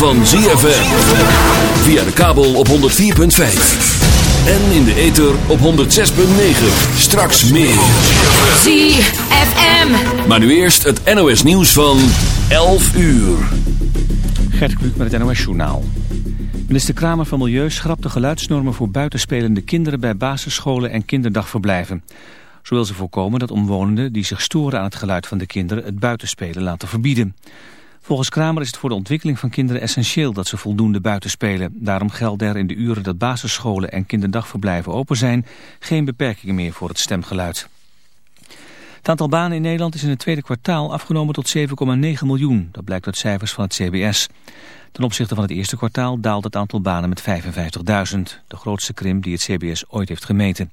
van ZFM. Via de kabel op 104.5. En in de ether op 106.9. Straks meer. ZFM. Maar nu eerst het NOS nieuws van 11 uur. Gert Kluk met het NOS Journaal. Minister Kramer van Milieu schrapt de geluidsnormen voor buitenspelende kinderen bij basisscholen en kinderdagverblijven. Zo wil ze voorkomen dat omwonenden die zich storen aan het geluid van de kinderen het buitenspelen laten verbieden. Volgens Kramer is het voor de ontwikkeling van kinderen essentieel dat ze voldoende buiten spelen. Daarom gelden er in de uren dat basisscholen en kinderdagverblijven open zijn geen beperkingen meer voor het stemgeluid. Het aantal banen in Nederland is in het tweede kwartaal afgenomen tot 7,9 miljoen. Dat blijkt uit cijfers van het CBS. Ten opzichte van het eerste kwartaal daalt het aantal banen met 55.000. De grootste krimp die het CBS ooit heeft gemeten.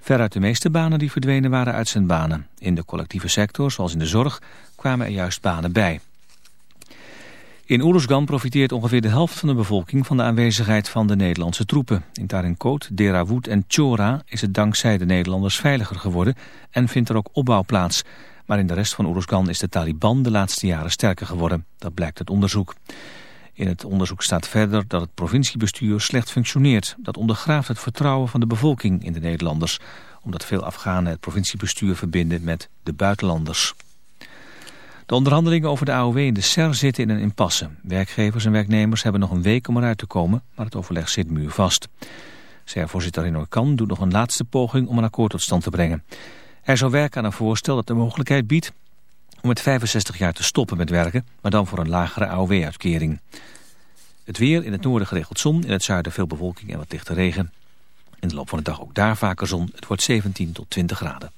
Veruit de meeste banen die verdwenen waren uitzendbanen. In de collectieve sector, zoals in de zorg, kwamen er juist banen bij. In Oeruzgan profiteert ongeveer de helft van de bevolking van de aanwezigheid van de Nederlandse troepen. In Tarinkot, Derawood en Chora is het dankzij de Nederlanders veiliger geworden en vindt er ook opbouw plaats. Maar in de rest van Oeruzgan is de Taliban de laatste jaren sterker geworden. Dat blijkt uit onderzoek. In het onderzoek staat verder dat het provinciebestuur slecht functioneert. Dat ondergraaft het vertrouwen van de bevolking in de Nederlanders. Omdat veel Afghanen het provinciebestuur verbinden met de buitenlanders. De onderhandelingen over de AOW in de SER zitten in een impasse. Werkgevers en werknemers hebben nog een week om eruit te komen, maar het overleg zit muurvast. SER-voorzitter Kan doet nog een laatste poging om een akkoord tot stand te brengen. Hij zou werken aan een voorstel dat de mogelijkheid biedt om met 65 jaar te stoppen met werken, maar dan voor een lagere AOW-uitkering. Het weer, in het noorden geregeld zon, in het zuiden veel bewolking en wat lichte regen. In de loop van de dag ook daar vaker zon. Het wordt 17 tot 20 graden.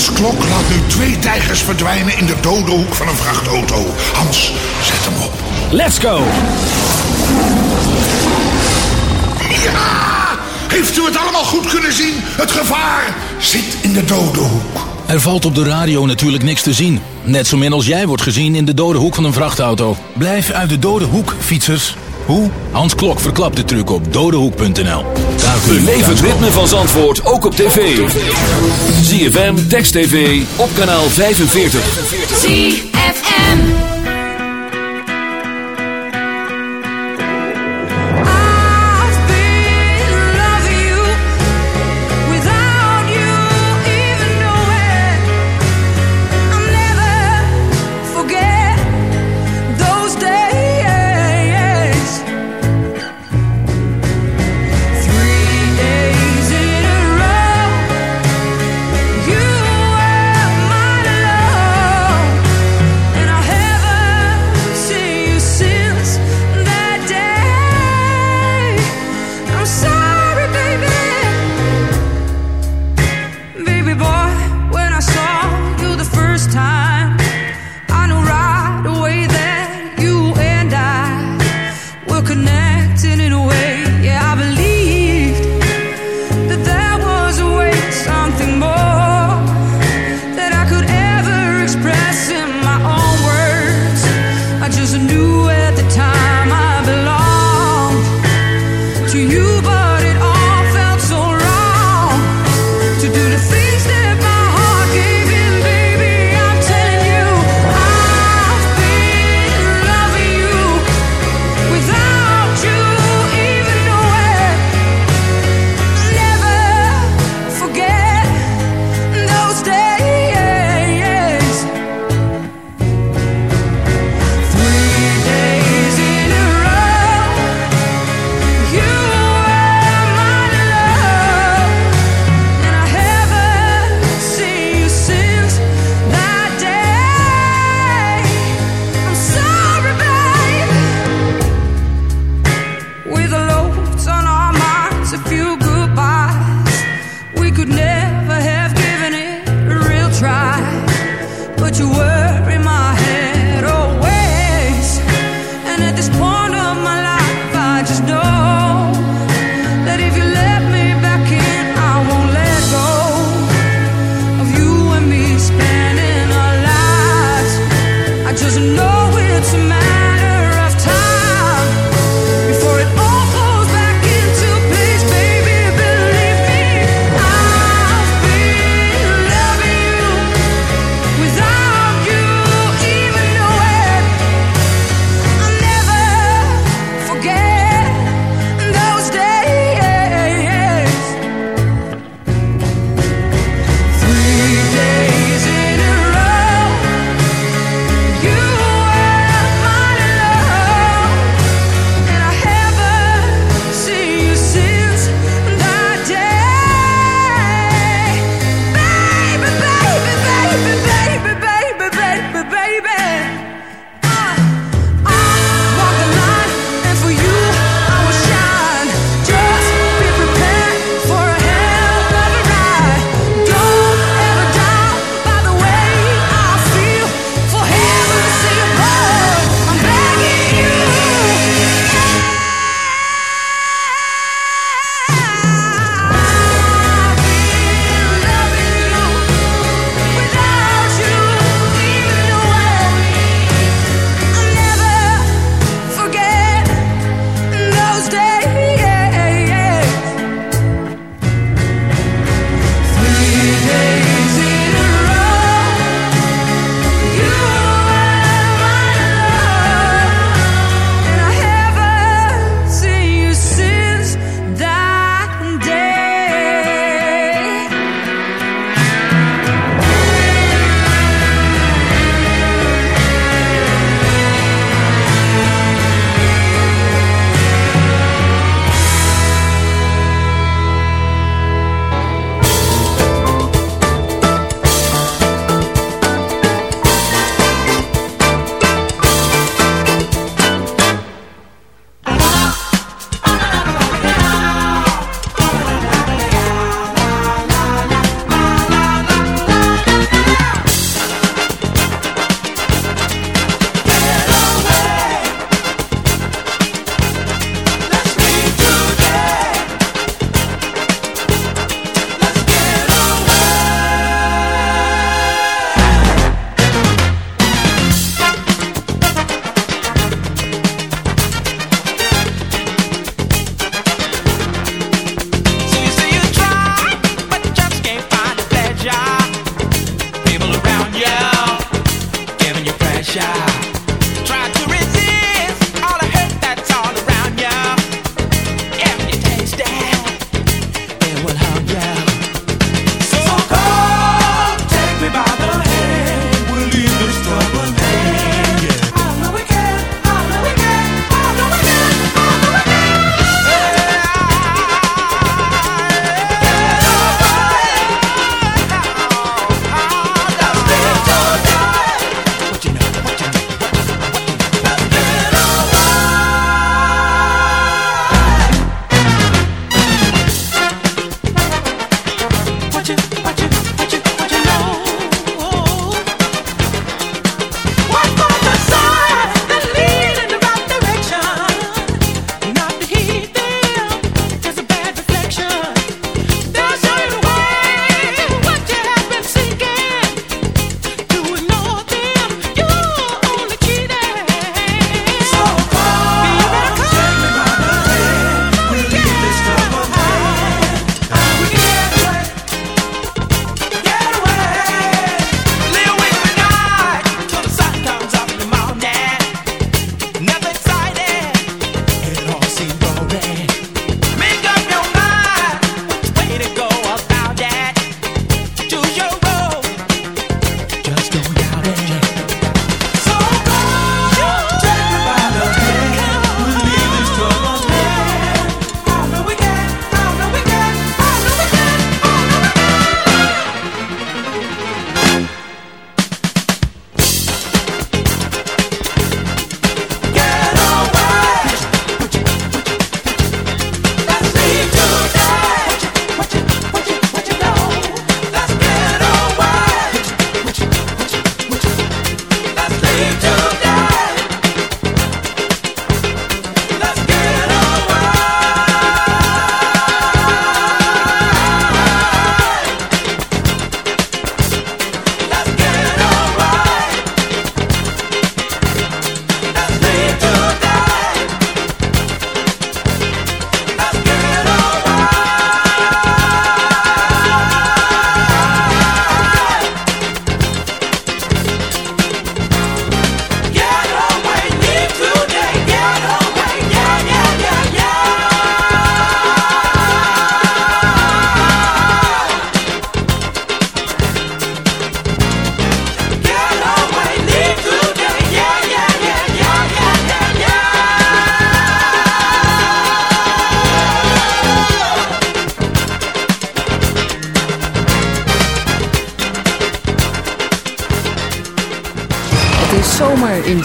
Hans-klok laat nu twee tijgers verdwijnen in de dode hoek van een vrachtauto. Hans, zet hem op. Let's go! Ja! Heeft u het allemaal goed kunnen zien? Het gevaar zit in de dode hoek. Er valt op de radio natuurlijk niks te zien. Net zo min als jij wordt gezien in de dode hoek van een vrachtauto. Blijf uit de dode hoek, fietsers. Hoe? Hans Klok verklapt de truc op dodehoek.nl. Daar Beleef het ritme van Zandvoort ook op tv. ZFM, Text TV, op kanaal 45. ZFM.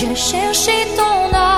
Je cherchais ton âme.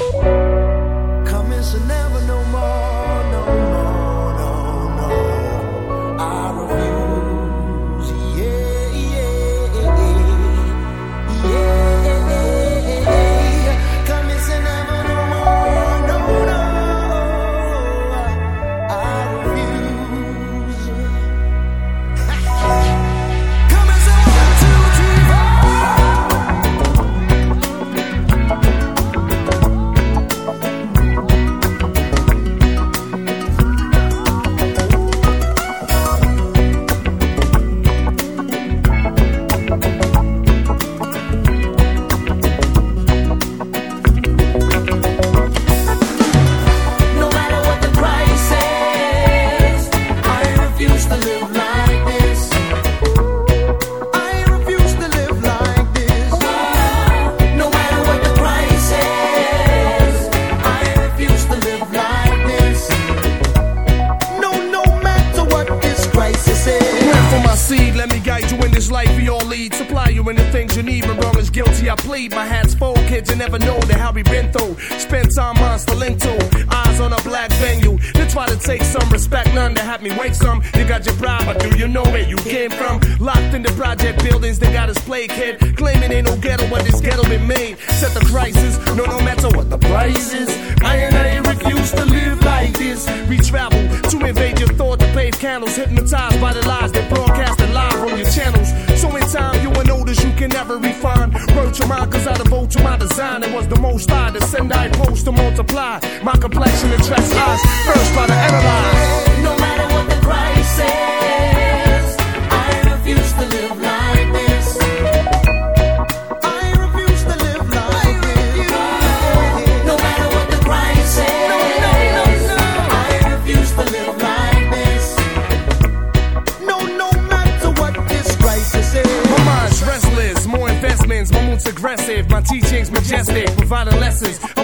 Aggressive, my teachings majestic, providing lessons,